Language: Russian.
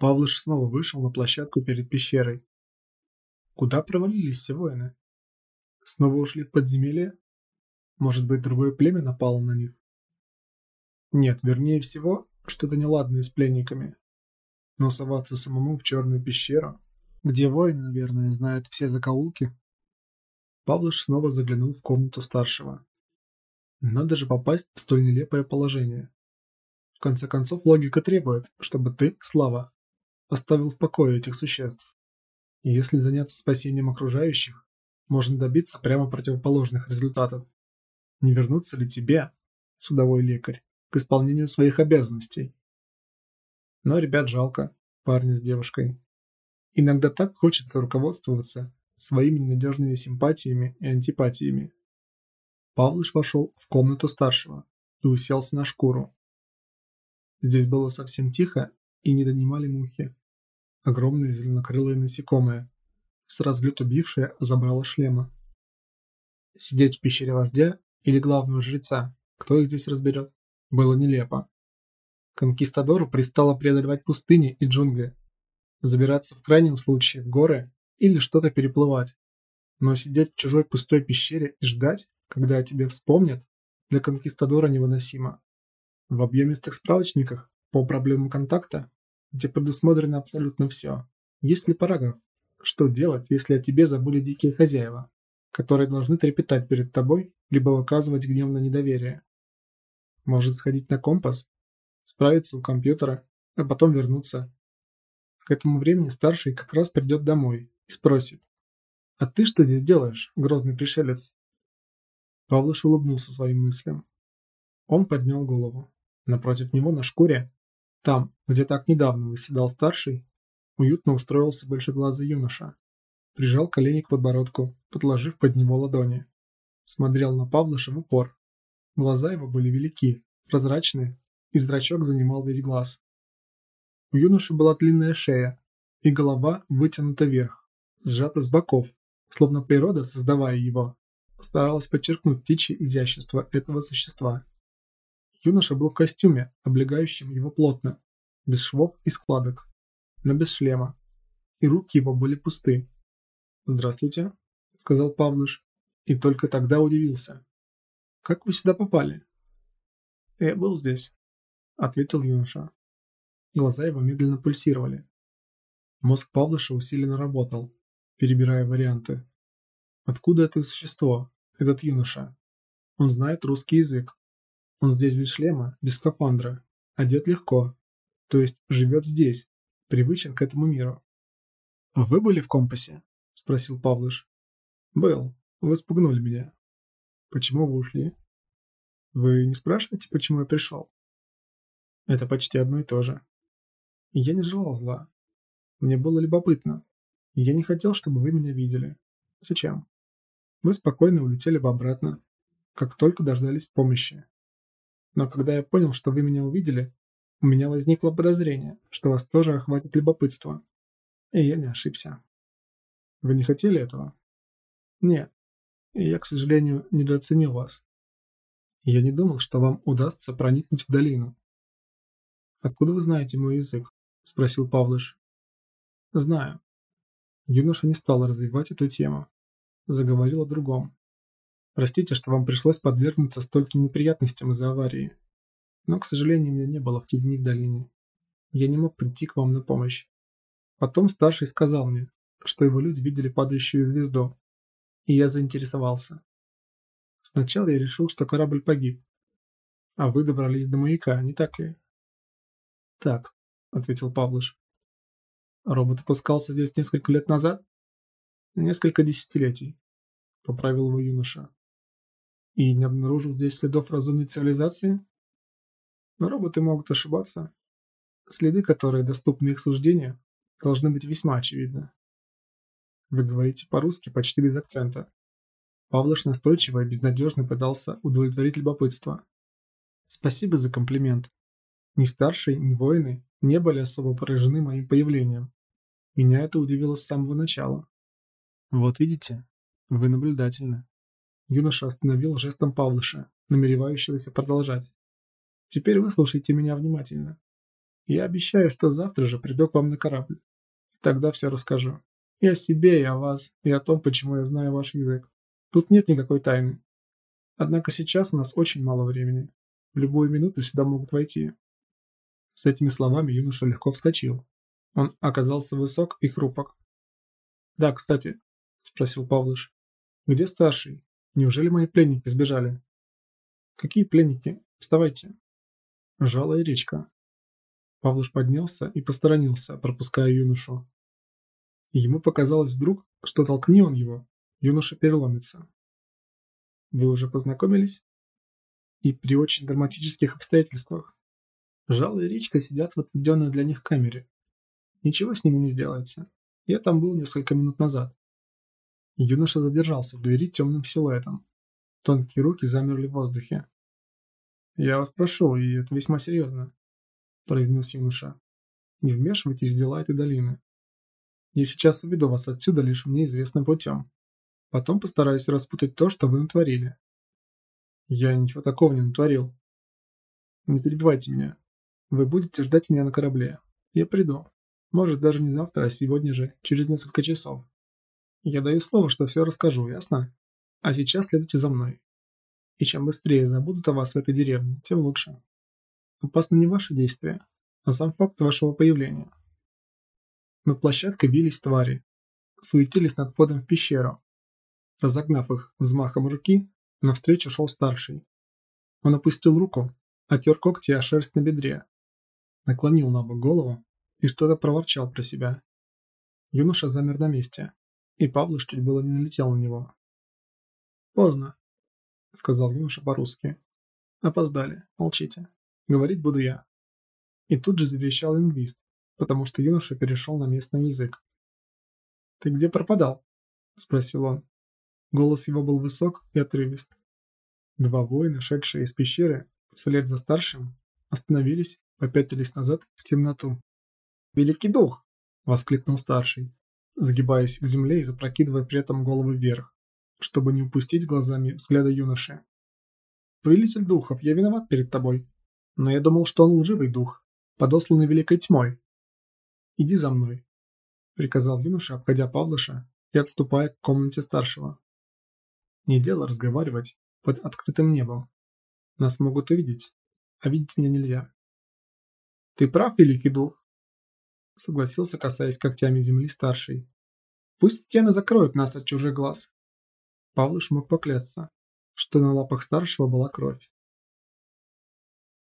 Павлыш снова вышел на площадку перед пещерой. Куда провалились все воины? Снова ушли в подземелье? Может быть, другое племя напало на них? Нет, вернее всего, что-то неладное с пленниками. Но соваться самому в черную пещеру, где воины, наверное, знают все закоулки. Павлыш снова заглянул в комнату старшего. Надо же попасть в столь нелепое положение. В конце концов, логика требует, чтобы ты, Слава, оставил в покое этих существ. И если заняться спасением окружающих, можно добиться прямо противоположных результатов. Не вернуться ли тебе, судовой лекарь, к исполнению своих обязанностей? Но ребят жалко, парня с девушкой. Иногда так хочется руководствоваться своими ненадежными симпатиями и антипатиями. Павлыш вошел в комнату старшего и уселся на шкуру. Здесь было совсем тихо и не донимали мухи. Огромные зеленокрылые насекомые, с разлету бившие забрало шлема. Сидеть в пещере вождя или главного жреца, кто их здесь разберет, было нелепо. Конкистадору пристало преодолевать пустыни и джунгли, забираться в крайнем случае в горы или что-то переплывать. Но сидеть в чужой пустой пещере и ждать, когда о тебе вспомнят, для конкистадора невыносимо. В объемистых справочниках по проблемам контакта, где предусмотрено абсолютно все, есть ли параграф, что делать, если о тебе забыли дикие хозяева, которые должны трепетать перед тобой, либо выказывать гневное недоверие. Может сходить на компас, справиться у компьютера, а потом вернуться. К этому времени старший как раз придет домой и спросит. «А ты что здесь делаешь, грозный пришелец?» Павлыш улыбнулся своим мыслям. Он поднял голову. Напротив него на шкуре, там, где так недавно выседал старший, уютно устроился большеглазый юноша. Прижал колени к подбородку, подложив под него ладони. Смотрел на Павлыша в упор. Глаза его были велики, прозрачные и зрачок занимал весь глаз. У юноши была длинная шея, и голова вытянута вверх, сжата с боков, словно природа, создавая его, старалась подчеркнуть птичье изящество этого существа. Юноша был в костюме, облегающем его плотно, без швов и складок, но без шлема, и руки его были пусты. «Здравствуйте», — сказал Павлыш, и только тогда удивился. «Как вы сюда попали?» «Я был здесь», ответил юноша. Глаза его медленно пульсировали. Мозг Павлыша усиленно работал, перебирая варианты. Откуда это существо, этот юноша? Он знает русский язык. Он здесь без шлема, без скафандра, одет легко, то есть живет здесь, привычен к этому миру. «Вы были в компасе?» – спросил Павлыш. «Был. Вы спугнули меня». «Почему вы ушли?» «Вы не спрашиваете, почему я пришел?» Это почти одно и то же. Я не желал зла. Мне было любопытно. Я не хотел, чтобы вы меня видели. Зачем? Вы спокойно улетели бы обратно, как только дождались помощи. Но когда я понял, что вы меня увидели, у меня возникло подозрение, что вас тоже охватит любопытство. И я не ошибся. Вы не хотели этого? Нет. И я, к сожалению, недооценил вас. Я не думал, что вам удастся проникнуть в долину. «Откуда вы знаете мой язык?» – спросил Павлыш. «Знаю». Юноша не стал развивать эту тему. Заговорил о другом. «Простите, что вам пришлось подвергнуться стольким неприятностям из-за аварии. Но, к сожалению, меня не было в те дни в долине. Я не мог прийти к вам на помощь. Потом старший сказал мне, что его люди видели падающую звезду, и я заинтересовался. Сначала я решил, что корабль погиб. А вы добрались до маяка, не так ли? «Так», — ответил Павлыш. «Робот опускался здесь несколько лет назад?» «Несколько десятилетий», — поправил его юноша. «И не обнаружил здесь следов разумной цивилизации?» «Но роботы могут ошибаться. Следы, которые доступны их суждению, должны быть весьма очевидны». «Вы говорите по-русски почти без акцента». Павлыш настойчиво и безнадежно пытался удовлетворить любопытство. «Спасибо за комплимент», ни старшие, ни воины не были особо поражены моим появлением. Меня это удивило с самого начала. Вот видите, вы наблюдательны. Юноша остановил жестом Павлыша, намеревающегося продолжать. Теперь выслушайте меня внимательно. Я обещаю, что завтра же приду к вам на корабль. Тогда все расскажу. И о себе, и о вас, и о том, почему я знаю ваш язык. Тут нет никакой тайны. Однако сейчас у нас очень мало времени. В любую минуту сюда могут войти. С этими словами юноша легко вскочил. Он оказался высок и хрупок. «Да, кстати», — спросил Павлыш, — «где старший? Неужели мои пленники сбежали?» «Какие пленники? Вставайте». Жалая речка. Павлуш поднялся и посторонился, пропуская юношу. Ему показалось вдруг, что толкни он его, юноша переломится. Вы уже познакомились? И при очень драматических обстоятельствах. Жало и речка сидят в отведенной для них камере. Ничего с ними не сделается. Я там был несколько минут назад. Юноша задержался в двери темным силуэтом. Тонкие руки замерли в воздухе. «Я вас прошу, и это весьма серьезно», – произнес юноша. «Не вмешивайтесь в дела этой долины. Я сейчас уведу вас отсюда лишь мне известным путем. Потом постараюсь распутать то, что вы натворили. Я ничего такого не натворил. Не перебивайте меня. Вы будете ждать меня на корабле. Я приду. Может, даже не завтра, а сегодня же, через несколько часов. Я даю слово, что все расскажу, ясно? А сейчас следуйте за мной. И чем быстрее забудут о вас в этой деревне, тем лучше. Опасны не ваши действия, а сам факт вашего появления. Над площадкой бились твари, суетились над входом в пещеру. Разогнав их взмахом руки, навстречу шел старший. Он опустил руку, отер когти о шерсть на бедре, наклонил на бок голову и что-то проворчал про себя. Юноша замер на месте, и Павлыш чуть было не налетел на него. «Поздно», — сказал юноша по-русски. «Опоздали, молчите. Говорить буду я». И тут же заверещал лингвист, потому что юноша перешел на местный язык. «Ты где пропадал?» – спросил он. Голос его был высок и отрывист. Два воина, шедшие из пещеры, вслед за старшим, остановились, попятились назад в темноту. «Великий дух!» – воскликнул старший, сгибаясь к земле и запрокидывая при этом голову вверх, чтобы не упустить глазами взгляда юноши. «Повелитель духов, я виноват перед тобой, но я думал, что он лживый дух, подосланный великой тьмой, «Иди за мной», — приказал юноша, обходя Павлыша и отступая к комнате старшего. «Не дело разговаривать под открытым небом. Нас могут увидеть, а видеть меня нельзя». «Ты прав, великий дух», — согласился, касаясь когтями земли старший. «Пусть стены закроют нас от чужих глаз». Павлыш мог поклясться, что на лапах старшего была кровь.